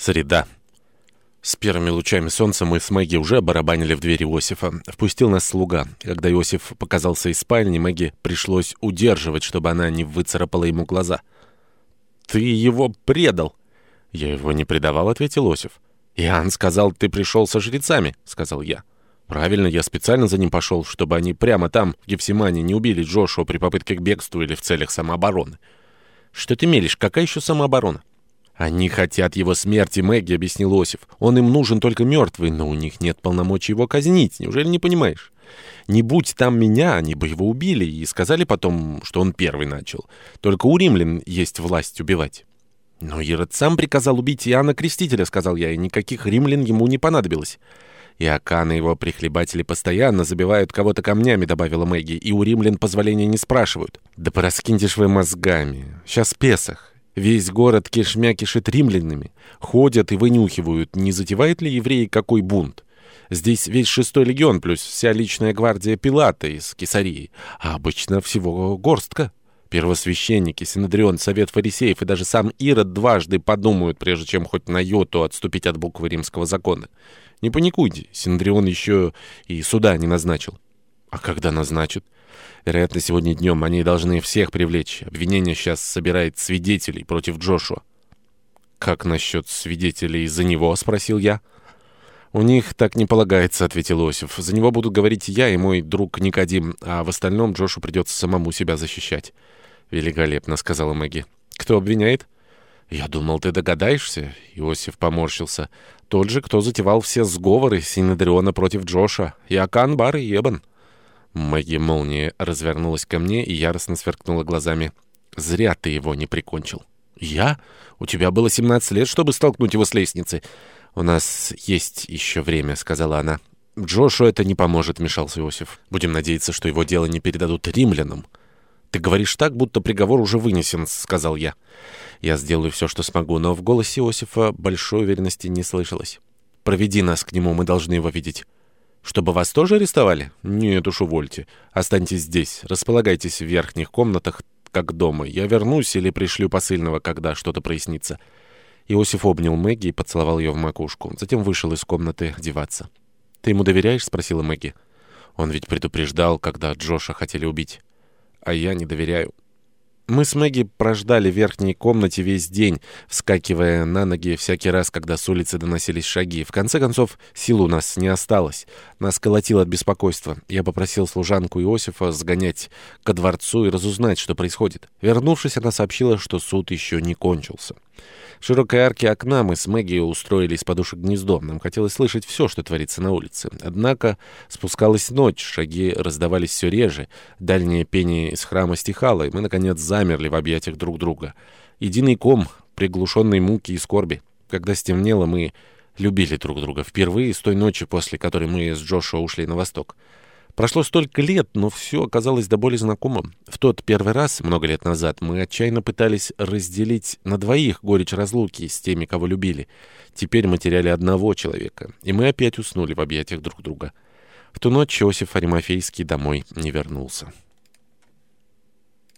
Среда. С первыми лучами солнца мы с Мэгги уже барабанили в дверь Иосифа. Впустил нас слуга. Когда Иосиф показался из спальни, Мэгги пришлось удерживать, чтобы она не выцарапала ему глаза. «Ты его предал!» «Я его не предавал», — ответил Иосиф. «Иоанн сказал, ты пришел со жрецами», — сказал я. «Правильно, я специально за ним пошел, чтобы они прямо там, в Гефсимане, не убили Джошуа при попытке к бегству или в целях самообороны». «Что ты мелешь? Какая еще самооборона?» «Они хотят его смерти, Мэгги», — объяснил Осиф. «Он им нужен только мертвый, но у них нет полномочий его казнить. Неужели не понимаешь? Не будь там меня, они бы его убили и сказали потом, что он первый начал. Только у римлян есть власть убивать». «Но Ирод сам приказал убить Иоанна Крестителя», — сказал я, — «и никаких римлян ему не понадобилось». «И Акан и его прихлебатели постоянно забивают кого-то камнями», — добавила Мэгги, — «и у римлян позволения не спрашивают». «Да пораскиньте вы мозгами. Сейчас Песах. Весь город кишмя кишит римлянами. Ходят и вынюхивают, не затевают ли евреи какой бунт. Здесь весь шестой легион, плюс вся личная гвардия Пилата из Кесарии. А обычно всего горстка. Первосвященники, Синедрион, Совет фарисеев и даже сам Ирод дважды подумают, прежде чем хоть на йоту отступить от буквы римского закона. Не паникуйте, Синедрион еще и суда не назначил. А когда назначат? Вероятно, сегодня днем они должны всех привлечь. Обвинение сейчас собирает свидетелей против Джошуа. «Как насчет свидетелей за него?» — спросил я. «У них так не полагается», — ответил Осиф. «За него будут говорить я и мой друг Никодим, а в остальном Джошу придется самому себя защищать». «Великолепно», — сказала Мэгги. «Кто обвиняет?» «Я думал, ты догадаешься», — Иосиф поморщился. «Тот же, кто затевал все сговоры Синедриона против Джоша, Иокан, Бар и Ебан». Мэгги молния развернулась ко мне и яростно сверкнула глазами. «Зря ты его не прикончил». «Я? У тебя было 17 лет, чтобы столкнуть его с лестницы». «У нас есть еще время», — сказала она. «Джошу это не поможет», — вмешался Иосиф. «Будем надеяться, что его дело не передадут римлянам». «Ты говоришь так, будто приговор уже вынесен», — сказал я. «Я сделаю все, что смогу», но в голосе Иосифа большой уверенности не слышалось. «Проведи нас к нему, мы должны его видеть». «Чтобы вас тоже арестовали?» «Нет уж, увольте. Останьтесь здесь. Располагайтесь в верхних комнатах, как дома. Я вернусь или пришлю посыльного, когда что-то прояснится». Иосиф обнял Мэгги и поцеловал ее в макушку. Затем вышел из комнаты одеваться. «Ты ему доверяешь?» — спросила Мэгги. «Он ведь предупреждал, когда Джоша хотели убить. А я не доверяю». Мы с Мэгги прождали в верхней комнате весь день, вскакивая на ноги всякий раз, когда с улицы доносились шаги. В конце концов, сил у нас не осталось. Нас колотило от беспокойства. Я попросил служанку Иосифа сгонять ко дворцу и разузнать, что происходит. Вернувшись, она сообщила, что суд еще не кончился. В широкой арке окна мы с Мэгги устроили из подушек гнездо. Нам хотелось слышать все, что творится на улице. Однако спускалась ночь, шаги раздавались все реже. Дальнее пение из храма стихало, и мы, наконец, замерли в объятиях друг друга. Единый ком приглушенной муки и скорби. Когда стемнело, мы любили друг друга впервые с той ночи, после которой мы с Джошуа ушли на восток. Прошло столько лет, но все оказалось до боли знакомым. В тот первый раз, много лет назад, мы отчаянно пытались разделить на двоих горечь разлуки с теми, кого любили. Теперь мы теряли одного человека, и мы опять уснули в объятиях друг друга. В ту ночь Иосиф Аримофейский домой не вернулся.